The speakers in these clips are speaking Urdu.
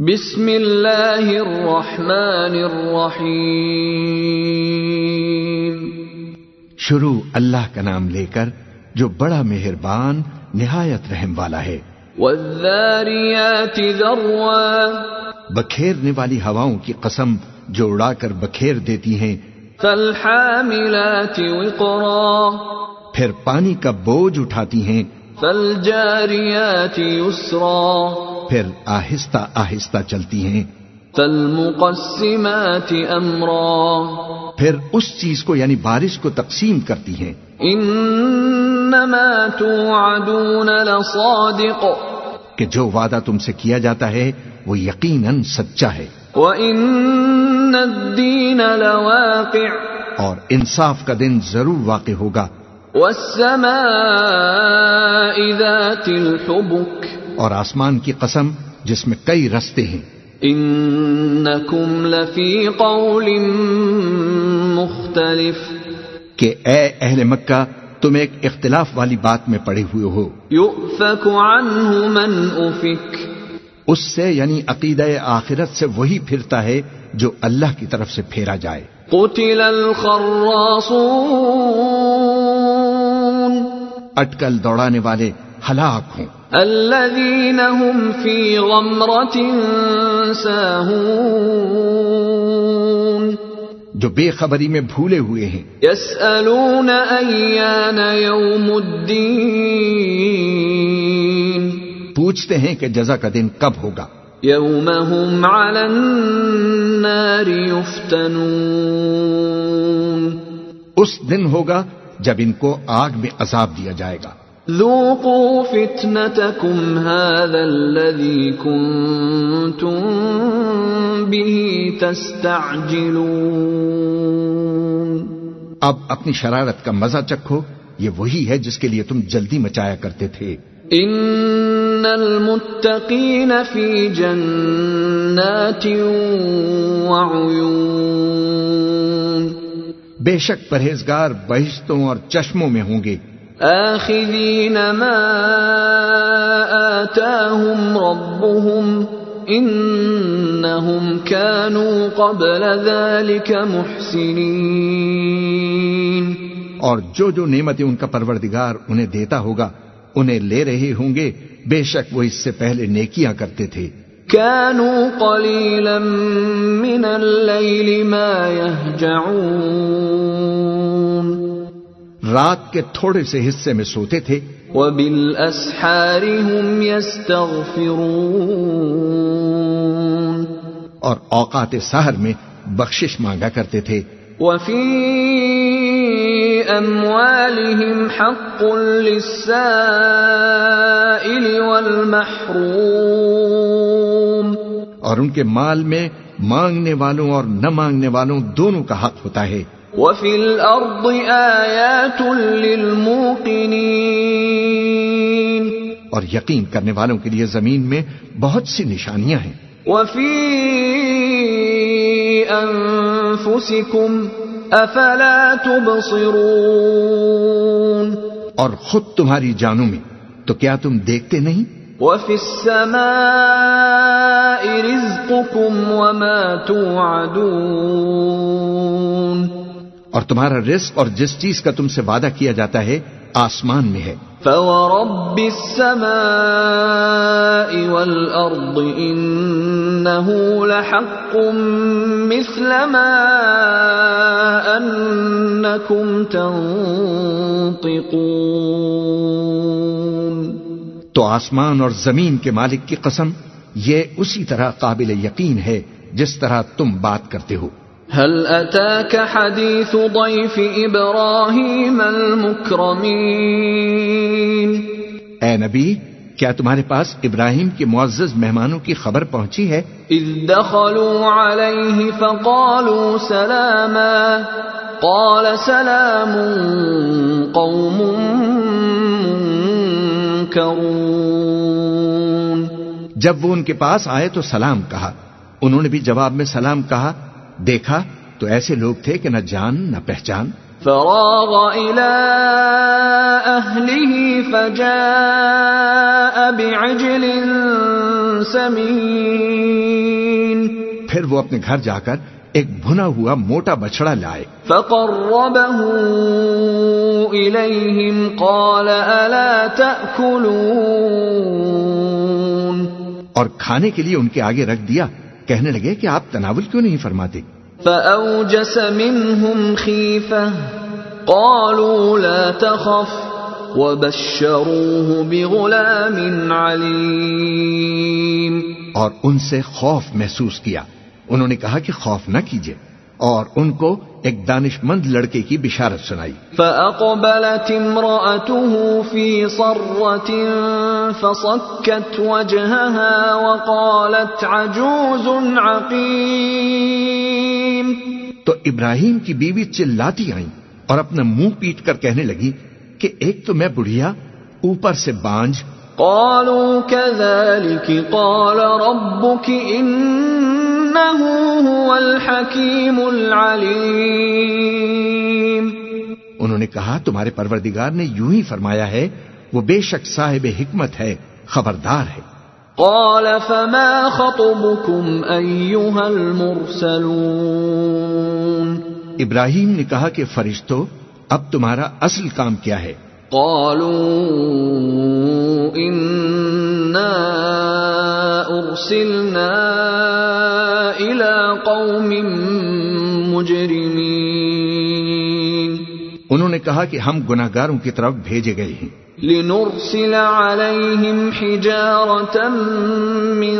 بسم اللہ الرحمن الرحیم۔ شروع اللہ کا نام لے کر جو بڑا مہربان نہایت رحم والا ہے۔ والذاریات ذروا۔ بکھیرنے والی ہواؤں کی قسم جو اڑا کر بکھیر دیتی ہیں۔ فالحاملات وقرا۔ پھر پانی کا بوجھ اٹھاتی ہیں۔ فالجاریات یسرا۔ پھر آہستہ آہستہ چلتی ہیں۔ فالمقسمات امرا پھر اس چیز کو یعنی بارش کو تقسیم کرتی ہیں۔ انما توعدون لصادق۔ کہ جو وعدہ تم سے کیا جاتا ہے وہ یقیناً سچا ہے۔ وان الدین لواقع۔ اور انصاف کا دن ضرور واقع ہوگا۔ والسماء ذات الحبك۔ اور آسمان کی قسم جس میں کئی رستے ہیں۔ انکم لفی قول مختلف۔ کہ اے اہل مکہ تم ایک اختلاف والی بات میں پڑے ہوئے ہو۔ یؤفک عنہ من افک۔ اس سے یعنی عقیدہ آخرت سے وہی پھرتا ہے جو اللہ کی طرف سے پھیرا جائے۔ قتل الخراصون۔ اٹکل دوڑانے والے ہلاک ہوں۔ الذين هم في غمرة ساهون۔ جو بے خبری میں بھولے ہوئے ہیں۔ يسألون أيان يوم الدين۔ پوچھتے ہیں کہ جزا کا دن کب ہوگا۔ يوم هم على النار يفتنون۔ اس دن ہوگا جب ان کو آگ میں عذاب دیا جائے گا۔ ذوقوا فتنتكم هذا الذي كنتم به تستعجلون. اب اپنی شرارت کا مزہ چکھو یہ وہی ہے جس کے لیے تم جلدی مچایا کرتے تھے۔ ان المتقین فی جنات وعیون۔ بے شک پرہیزگار بہشتوں اور چشموں میں ہوں گے۔ آخذین ما آتاهم ربهم انہم كانوا قبل ذلك محسنین اور جو جو نعمتیں ان کا پروردگار انہیں دیتا ہوگا انہیں لے رہے ہوں گے بے شک وہ اس سے پہلے نیکیاں کرتے تھے۔ كانوا قليلا من الليل ما يهجعون. رات کے تھوڑے سے حصے میں سوتے تھے۔ هم يستغفرون۔ اور اوقات سحر میں بخشش مانگا کرتے تھے۔ وفي اموالهم حق للسائل والمحروم۔ اور ان کے مال میں مانگنے والوں اور نہ مانگنے والوں دونوں کا حق ہوتا ہے۔ وفي الارض آيات للموقنين. اور یقین کرنے والوں کے لیے زمین میں بہت سی نشانیاں ہیں۔ وفي انفسكم افلا تبصرون. اور خود تمہاری جانوں میں تو کیا تم دیکھتے نہیں؟ وفي السماء رزقكم وما توعدون. اور تمہارا رزق اور جس چیز کا تم سے وعدہ کیا جاتا ہے آسمان میں ہے۔ فورب السماء والأرض إنه لحق مثل ما أنكم تنطقون۔ تو آسمان اور زمین کے مالک کی قسم یہ اسی طرح قابل یقین ہے جس طرح تم بات کرتے ہو۔ هل أتاك حديث ضيف إبراهيم المكرمين؟ اے نبی کیا تمہارے پاس ابراہیم کے معزز مہمانوں کی خبر پہنچی ہے؟ إذ دخلوا عليه فقالوا سلاما قال سلام قوم منكرون. جب وہ ان کے پاس آئے تو سلام کہا۔ انہوں نے بھی جواب میں سلام کہا دیکھا تو ایسے لوگ تھے کہ نہ جان نہ پہچان۔ فراغ إلى أهله فجاء بعجل سمين۔ پھر وہ اپنے گھر جا کر ایک بھنا ہوا موٹا بچڑا لائے۔ فقربه إليهم قال ألا تأكلون اور کھانے کے لیے ان کے آگے رکھ دیا۔ کہنے لگے کہ آپ تناول کیوں نہیں فرماتے؟ فأوجس منهم خيفة قالوا لا تخف وبشروه بغلام عليم اور ان سے خوف محسوس کیا۔ انہوں نے کہا کہ خوف نہ کیجیے اور ان کو ایک دانش مند لڑکے کی بشارت سنائی۔ فأقبلت امرأته في صرة فصكت وجهها وقالت عجوز عقيم۔ تو ابراہیم کی بیوی چلاتی آئیں اور اپنا منہ پیٹ کر کہنے لگی کہ ایک تو میں بڑھیا اوپر سے بانج۔ قالوا كذلك قال ربك إنه هو الحكيم العليم۔ انہوں نے کہا تمہارے پروردگار نے یوں ہی فرمایا ہے وہ بے شک صاحب حکمت ہے خبردار ہے۔ قال فما خطبكم أيها المرسلون؟ ابراہیم نے کہا کہ فرشتو اب تمہارا اصل کام کیا ہے؟ قالوا إنا أرسلنا إلى قوم مجرمين انہوں نے کہا کہ ہم گناہگاروں کی طرف بھیجے گئے ہیں۔ لنرسل عليهم حجارة من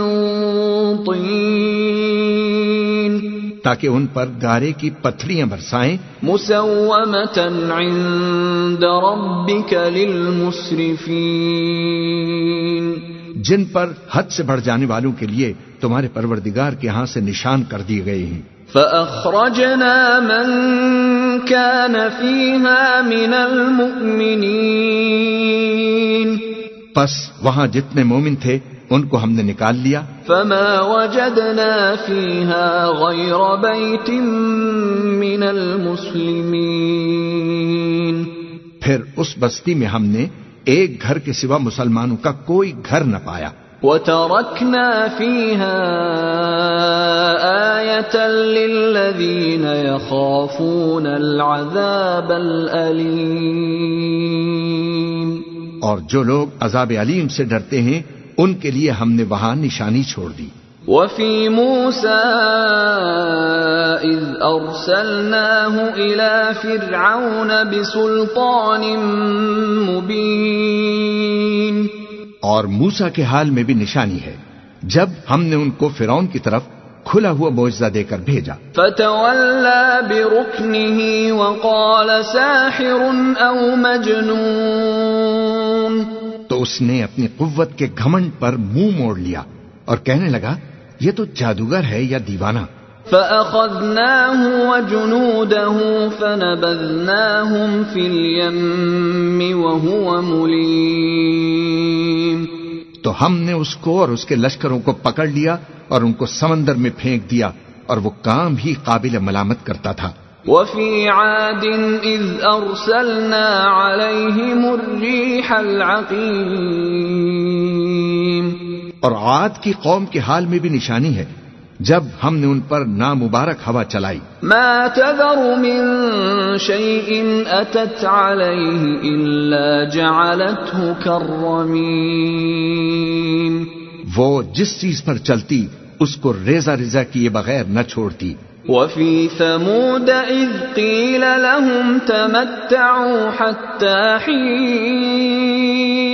طين تاکہ ان پر گارے کی پتھریاں برسائیں۔ مسومة عند ربك للمسرفين جن پر حد سے بڑھ جانے والوں کے لیے تمہارے پروردگار کے ہاں سے نشان کر دیے گئے ہیں۔ فأخرجنا من كان فيها من المؤمنين۔ پس وہاں جتنے مومن تھے ان کو ہم نے نکال لیا۔ فما وجدنا فيها غير بيت من المسلمين۔ پھر اس بستی میں ہم نے ایک گھر کے سوا مسلمانوں کا کوئی گھر نہ پایا۔ وتركنا فيها آية للذين يخافون العذاب الأليم۔ اور جو لوگ عذاب علیم سے ڈرتے ہیں ان کے لیے ہم نے وہاں نشانی چھوڑ دی۔ وفي موسى إذ أرسلناه إلى فرعون بسلطان مبين. اور موسا کے حال میں بھی نشانی ہے۔ جب ہم نے ان کو فرعون کی طرف کھلا ہوا معجزہ دے کر بھیجا۔ فتولى بركنه وقال ساحر أو مجنون. تو اس نے اپنی قوت کے گھمنڈ پر منہ موڑ لیا اور کہنے لگا یہ تو جادوگر ہے یا دیوانہ؟ فأخذناه وجنوده فنبذناهم في اليم وهو مليم۔ تو ہم نے اس کو اور اس کے لشکروں کو پکڑ لیا اور ان کو سمندر میں پھینک دیا اور وہ کام ہی قابل ملامت کرتا تھا۔ وفي عاد إذ أرسلنا عليهم الريح العقيم۔ اور عاد کی قوم کے حال میں بھی نشانی ہے جب ہم نے ان پر نامبارک ہوا چلائی۔ ما تذر من شيء أتت عليه إلا جعلته كالرميم وہ جس چیز پر چلتی اس کو ریزہ ریزہ کیے بغیر نہ چھوڑتی۔ وفي ثمود إذ قيل لهم تمتعوا حتى حين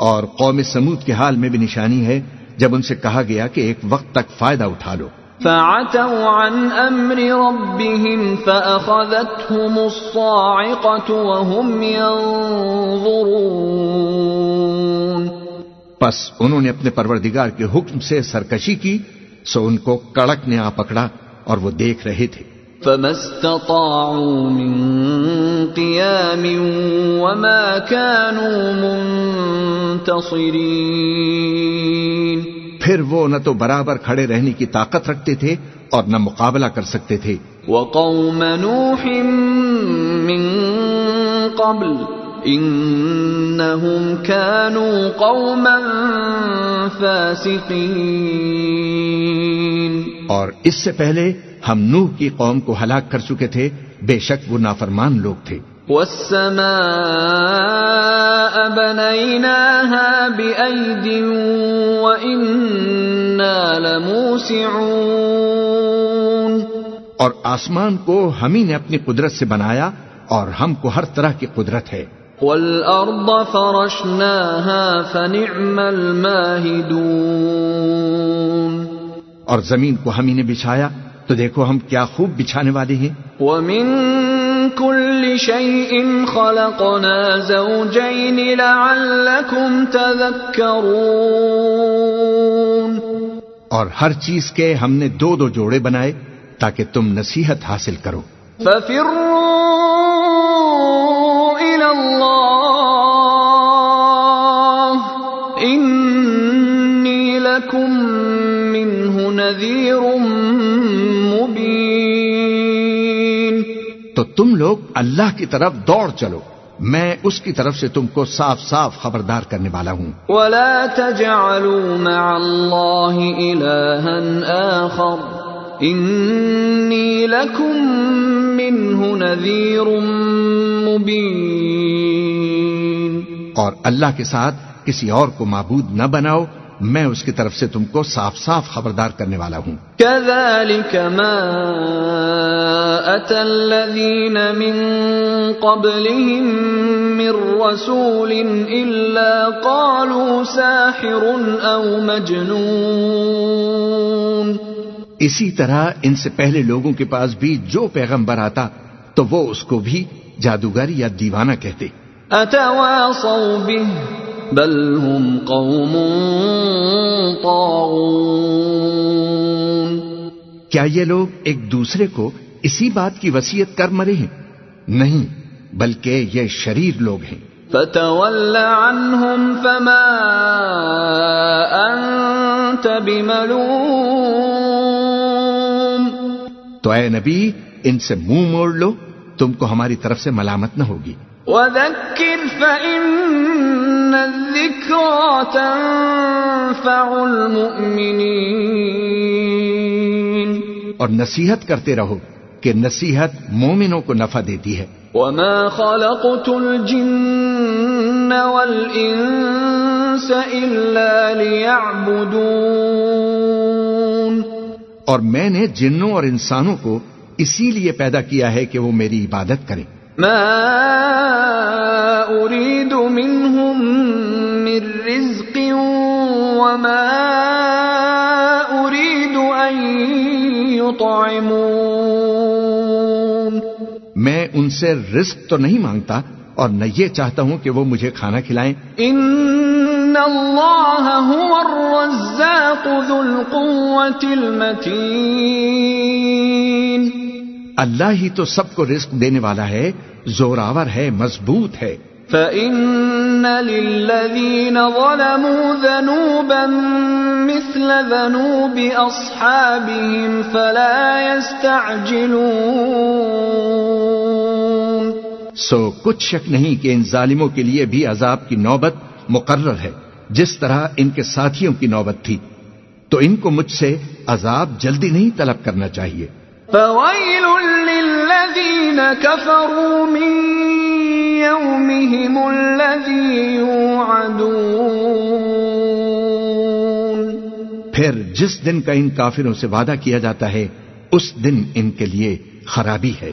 اور قوم سمود کے حال میں بھی نشانی ہے جب ان سے کہا گیا کہ ایک وقت تک فائدہ اٹھا لو۔ فعتوا عن أمر ربهم فأخذتهم الصاعقة وهم ينظرون۔ پس انہوں نے اپنے پروردگار کے حکم سے سرکشی کی سو ان کو کڑک نے آ پکڑا اور وہ دیکھ رہے تھے۔ فما استطاعوا من قيام وما كانوا منتصرين پھر وہ نہ تو برابر کھڑے رہنے کی طاقت رکھتے تھے اور نہ مقابلہ کر سکتے تھے۔ وقوم نوح من قبل انهم كانوا قوما فاسقين. اور اس سے پہلے ہم نوح کی قوم کو ہلاک کر چکے تھے بے شک وہ نافرمان لوگ تھے۔ والسماء بنيناها بأيد وإنا لموسعون. اور آسمان کو ہم ہی نے اپنی قدرت سے بنایا اور ہم کو ہر طرح کی قدرت ہے۔ والأرض فرشناها فنعم الماهدون. اور زمین کو ہم ہی نے بچھایا تو دیکھو ہم کیا خوب بچھانے والے ہیں۔ ومن كل شيء خلقنا زوجين لعلكم تذكرون. اور ہر چیز کے ہم نے دو دو جوڑے بنائے تاکہ تم نصیحت حاصل کرو۔ ففروا إلى الله إني لكم منه نذير مبين تو تم لوگ اللہ کی طرف دوڑ چلو۔ میں اس کی طرف سے تم کو صاف صاف خبردار کرنے والا ہوں۔ ولا تجعلوا مع الله إلها آخر۔ إني لكم منه نذير مبين اور اللہ کے ساتھ کسی اور کو معبود نہ بناؤ میں اس کی طرف سے تم کو صاف صاف خبردار کرنے والا ہوں۔ كذلك ما أتى الذين من قبلهم من رسول إلا قالوا ساحر أو مجنون۔ اسی طرح ان سے پہلے لوگوں کے پاس بھی جو پیغمبر آتا تو وہ اس کو بھی جادوگر یا دیوانہ کہتے۔ أتواصوا به بل هم قوم طاغون۔ کیا یہ لوگ ایک دوسرے کو اسی بات کی وسیعت کر مرے ہیں؟ نہیں بلکہ یہ شریر لوگ ہیں۔ فتول عنهم فما أنت بملوم۔ تو اے نبی ان سے منہ موڑ لو۔ تم کو ہماری طرف سے ملامت نہ ہوگی۔ وذكر فإن الذكرى تنفع المؤمنين. اور نصیحت کرتے رہو کہ نصیحت مومنوں کو نفع دیتی ہے۔ وما خلقت الجن والإنس إلا ليعبدون. اور میں نے جنوں اور انسانوں کو اسی لیے پیدا کیا ہے کہ وہ میری عبادت کریں ما أريد منهم من رزق وما أريد أن يطعمون۔ میں ان سے رزق تو نہیں مانگتا اور نہ یہ چاہتا ہوں کہ وہ مجھے کھانا کھلائیں۔ إن الله هو الرزاق ذو القوة المتين اللہ ہی تو سب کو رزق دینے والا ہے زوراور ہے مضبوط ہے۔ فإن للذين ظلموا ذنوبا مثل ذنوب أصحابهم فلا يستعجلون۔ سو کچھ شک نہیں کہ ان ظالموں کے لیے بھی عذاب کی نوبت مقرر ہے جس طرح ان کے ساتھیوں کی نوبت تھی۔ تو ان کو مجھ سے عذاب جلدی نہیں طلب کرنا چاہیے۔ فويل للذين كفروا من يومهم الذي يوعدون پھر جس دن کا ان کافروں سے وعدہ کیا جاتا ہے، اس دن ان کے لیے خرابی ہے۔